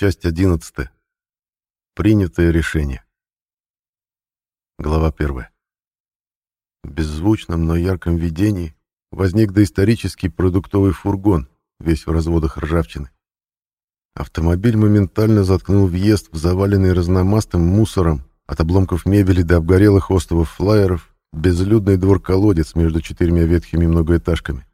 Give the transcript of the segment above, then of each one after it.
Часть 11. Принятое решение. Глава 1. В беззвучном, но ярком видении возник доисторический продуктовый фургон, весь в разводах ржавчины. Автомобиль моментально заткнул въезд в заваленный разномастым мусором от обломков мебели до обгорелых островов флайеров безлюдный двор-колодец между четырьмя ветхими многоэтажками.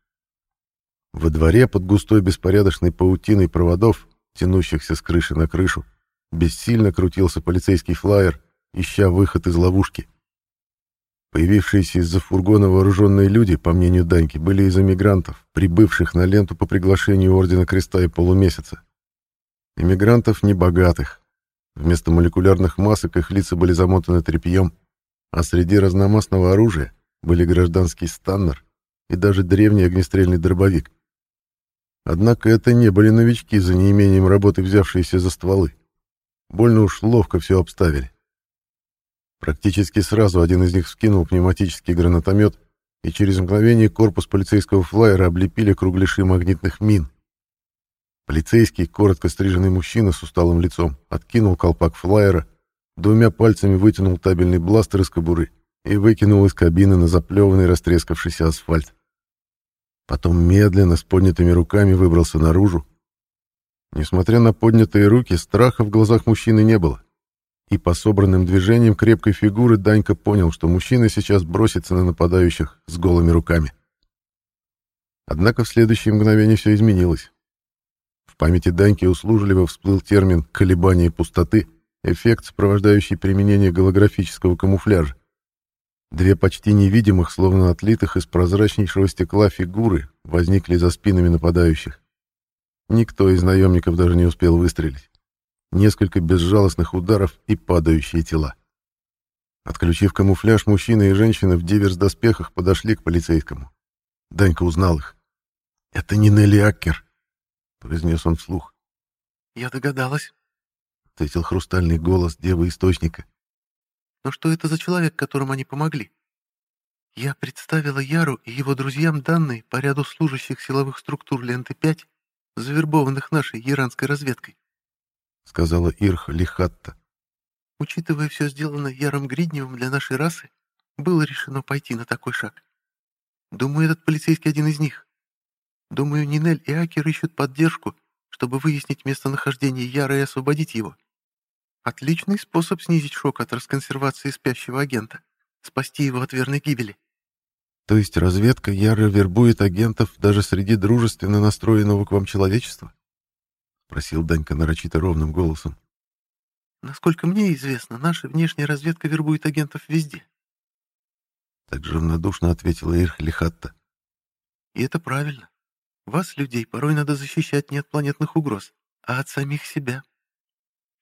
Во дворе под густой беспорядочной паутиной проводов тянущихся с крыши на крышу, бессильно крутился полицейский флайер, ища выход из ловушки. Появившиеся из-за фургона вооруженные люди, по мнению Даньки, были из эмигрантов, прибывших на ленту по приглашению Ордена Креста и Полумесяца. Эмигрантов небогатых. Вместо молекулярных масок их лица были замотаны тряпьем, а среди разномастного оружия были гражданский станнер и даже древний огнестрельный дробовик. Однако это не были новички, за неимением работы взявшиеся за стволы. Больно уж ловко все обставили. Практически сразу один из них вскинул пневматический гранатомет, и через мгновение корпус полицейского флайера облепили кругляши магнитных мин. Полицейский, коротко стриженный мужчина с усталым лицом, откинул колпак флайера, двумя пальцами вытянул табельный бластер из кобуры и выкинул из кабины на заплеванный растрескавшийся асфальт. Потом медленно, с поднятыми руками, выбрался наружу. Несмотря на поднятые руки, страха в глазах мужчины не было. И по собранным движениям крепкой фигуры Данька понял, что мужчина сейчас бросится на нападающих с голыми руками. Однако в следующее мгновение все изменилось. В памяти Даньки услужливо всплыл термин «колебание пустоты», эффект, сопровождающий применение голографического камуфляжа. Две почти невидимых, словно отлитых из прозрачнейшего стекла фигуры, возникли за спинами нападающих. Никто из наемников даже не успел выстрелить. Несколько безжалостных ударов и падающие тела. Отключив камуфляж, мужчина и женщина в диверс-доспехах подошли к полицейскому. Данька узнал их. «Это не Нелли Аккер», — произнес он вслух. «Я догадалась», — ответил хрустальный голос девы-источника. Но что это за человек, которому они помогли? Я представила Яру и его друзьям данные по ряду служащих силовых структур ленты 5, завербованных нашей иранской разведкой, — сказала Ирха Лихатта. Учитывая все сделанное Яром Гридневым для нашей расы, было решено пойти на такой шаг. Думаю, этот полицейский один из них. Думаю, Нинель и Акер ищут поддержку, чтобы выяснить местонахождение Яра и освободить его. Отличный способ снизить шок от расконсервации спящего агента, спасти его от верной гибели. То есть разведка яро вербует агентов даже среди дружественно настроенного к вам человечества? Спросил Данька нарочито ровным голосом. Насколько мне известно, наша внешняя разведка вербует агентов везде. Так же равнодушно ответила Ирх Лихатта. И это правильно. Вас, людей, порой надо защищать не от планетных угроз, а от самих себя.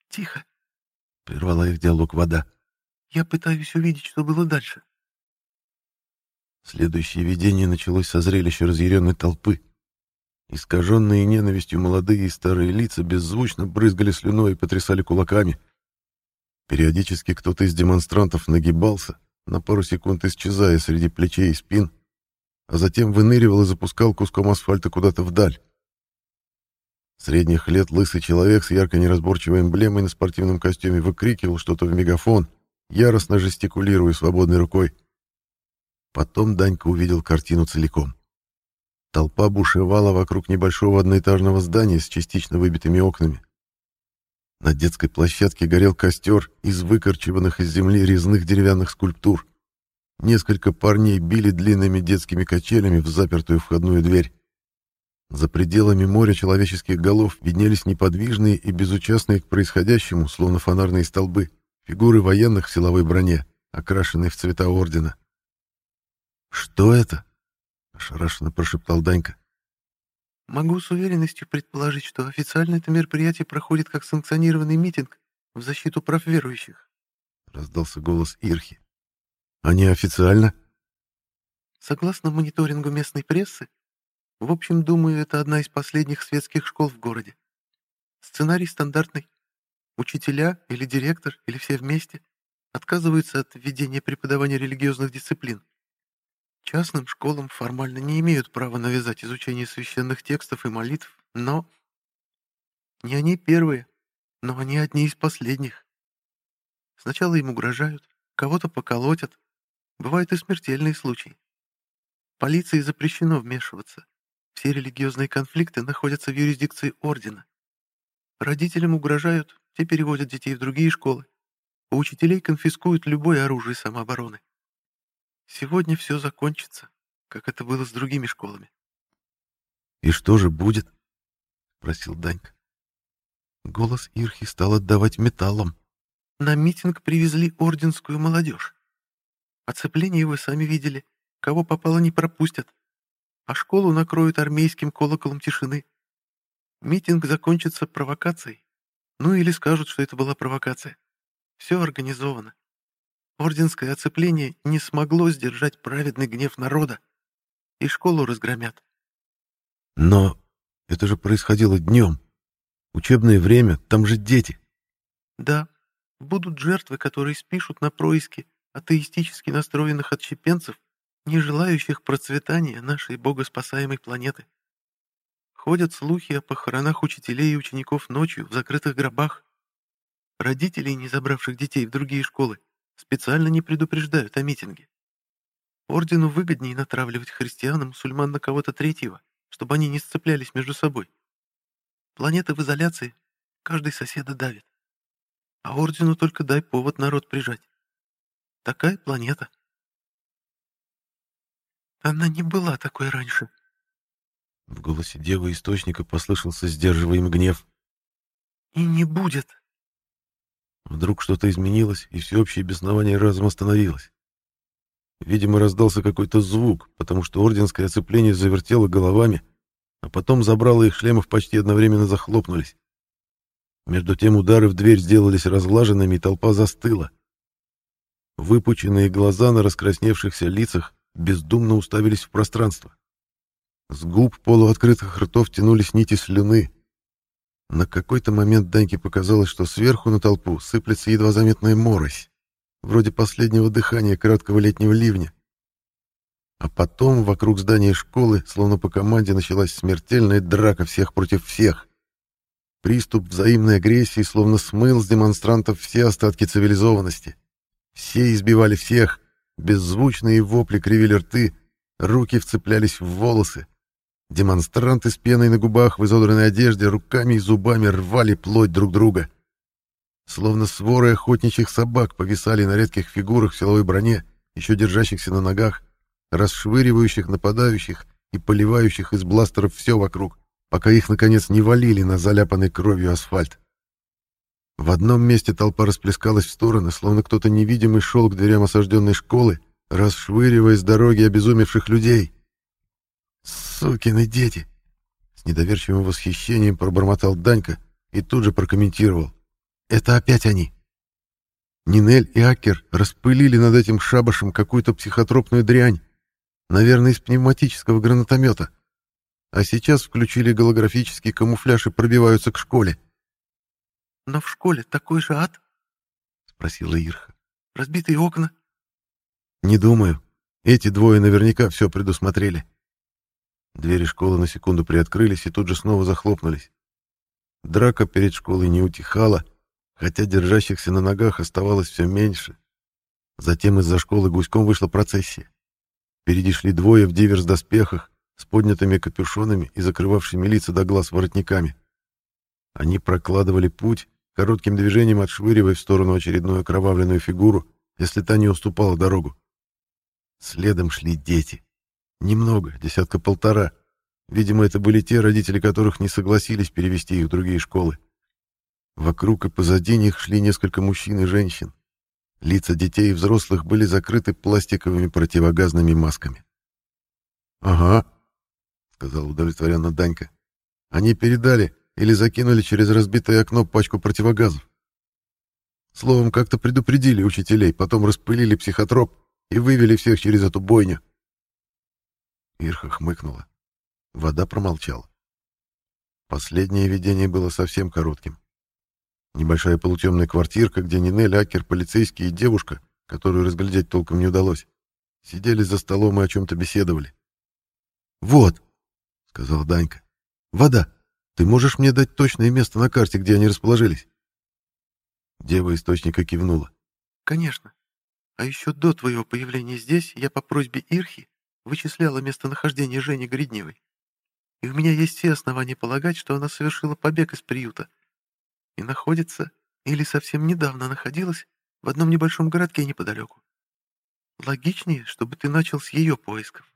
Тихо. — прервала их диалог вода. «Я пытаюсь увидеть, что было дальше». Следующее видение началось со зрелища разъяренной толпы. Искаженные ненавистью молодые и старые лица беззвучно брызгали слюной и потрясали кулаками. Периодически кто-то из демонстрантов нагибался, на пару секунд исчезая среди плечей и спин, а затем выныривал и запускал куском асфальта куда-то вдаль. Средних лет лысый человек с ярко неразборчивой эмблемой на спортивном костюме выкрикивал что-то в мегафон, яростно жестикулируя свободной рукой. Потом Данька увидел картину целиком. Толпа бушевала вокруг небольшого одноэтажного здания с частично выбитыми окнами. На детской площадке горел костер из выкорчеванных из земли резных деревянных скульптур. Несколько парней били длинными детскими качелями в запертую входную дверь. За пределами моря человеческих голов виднелись неподвижные и безучастные к происходящему, словно фонарные столбы, фигуры военных в силовой броне, окрашенные в цвета ордена. «Что это?» — ошарашенно прошептал Данька. «Могу с уверенностью предположить, что официально это мероприятие проходит как санкционированный митинг в защиту прав верующих», — раздался голос Ирхи. «А неофициально?» «Согласно мониторингу местной прессы, в общем, думаю, это одна из последних светских школ в городе. Сценарий стандартный. Учителя или директор, или все вместе отказываются от введения преподавания религиозных дисциплин. Частным школам формально не имеют права навязать изучение священных текстов и молитв, но... Не они первые, но они одни из последних. Сначала им угрожают, кого-то поколотят. Бывают и смертельные случаи. Полиции запрещено вмешиваться. Все религиозные конфликты находятся в юрисдикции Ордена. Родителям угрожают, те переводят детей в другие школы. У учителей конфискуют любое оружие самообороны. Сегодня все закончится, как это было с другими школами. «И что же будет?» — спросил Данька. Голос Ирхи стал отдавать металлом. «На митинг привезли орденскую молодежь. Оцепление вы сами видели. Кого попало, не пропустят. А школу накроют армейским колоколом тишины. Митинг закончится провокацией. Ну или скажут, что это была провокация. Все организовано. Орденское оцепление не смогло сдержать праведный гнев народа. И школу разгромят. Но это же происходило днем. Учебное время, там же дети. Да, будут жертвы, которые спишут на происки атеистически настроенных отщепенцев, не желающих процветания нашей богоспасаемой планеты. Ходят слухи о похоронах учителей и учеников ночью в закрытых гробах. Родителей, не забравших детей в другие школы, специально не предупреждают о митинге. Ордену выгоднее натравливать христиан и мусульман на кого-то третьего, чтобы они не сцеплялись между собой. Планета в изоляции, каждый соседа давит. А Ордену только дай повод народ прижать. Такая планета. Она не была такой раньше, в голосе девы источника послышался сдерживаемый гнев. «И не будет!» Вдруг что-то изменилось, и всеобщее беснование разом остановилось. Видимо, раздался какой-то звук, потому что орденское оцепление завертело головами, а потом забрало их шлемов почти одновременно захлопнулись. Между тем удары в дверь сделались разглаженными, и толпа застыла. Выпученные глаза на раскрасневшихся лицах бездумно уставились в пространство. С губ полуоткрытых ртов тянулись нити слюны. На какой-то момент Даньке показалось, что сверху на толпу сыплется едва заметная морось, вроде последнего дыхания краткого летнего ливня. А потом вокруг здания школы, словно по команде, началась смертельная драка всех против всех. Приступ взаимной агрессии словно смыл с демонстрантов все остатки цивилизованности. Все избивали всех, беззвучные вопли кривили рты, руки вцеплялись в волосы, Демонстранты с пеной на губах в изодранной одежде руками и зубами рвали плоть друг друга. Словно своры охотничьих собак повисали на редких фигурах в силовой броне, еще держащихся на ногах, расшвыривающих нападающих и поливающих из бластеров все вокруг, пока их, наконец, не валили на заляпанный кровью асфальт. В одном месте толпа расплескалась в стороны, словно кто-то невидимый шел к дверям осажденной школы, расшвыривая с дороги обезумевших людей. «Сукины дети!» С недоверчивым восхищением пробормотал Данька и тут же прокомментировал. «Это опять они!» Нинель и Акер распылили над этим шабашем какую-то психотропную дрянь, наверное, из пневматического гранатомета, а сейчас включили голографический камуфляж и пробиваются к школе. «Но в школе такой же ад?» — спросила Ирха. «Разбитые окна?» «Не думаю. Эти двое наверняка все предусмотрели. Двери школы на секунду приоткрылись и тут же снова захлопнулись. Драка перед школой не утихала, хотя держащихся на ногах оставалось все меньше. Затем из-за школы гуськом вышла процессия. Впереди шли двое в диверс-доспехах, с поднятыми капюшонами и закрывавшими лица до глаз воротниками. Они прокладывали путь, коротким движением отшвыривая в сторону очередную окровавленную фигуру, если та не уступала дорогу. Следом шли дети. Немного, десятка-полтора. Видимо, это были те родители, которых не согласились перевести их в другие школы. Вокруг и позади них шли несколько мужчин и женщин. Лица детей и взрослых были закрыты пластиковыми противогазными масками. «Ага», — сказал удовлетворенно Данька. «Они передали или закинули через разбитое окно пачку противогазов. Словом, как-то предупредили учителей, потом распылили психотроп и вывели всех через эту бойню. Ирха хмыкнула. Вода промолчала. Последнее видение было совсем коротким. Небольшая полутемная квартирка, где Нинель, Акер, полицейский и девушка, которую разглядеть толком не удалось, сидели за столом и о чем-то беседовали. «Вот», — сказал Данька, — «вода. Ты можешь мне дать точное место на карте, где они расположились? Дева источника кивнула. Конечно. А еще до твоего появления здесь я по просьбе Ирхи вычисляла местонахождение Жени Гридневой. И у меня есть все основания полагать, что она совершила побег из приюта и находится, или совсем недавно находилась, в одном небольшом городке неподалеку. Логичнее, чтобы ты начал с ее поисков.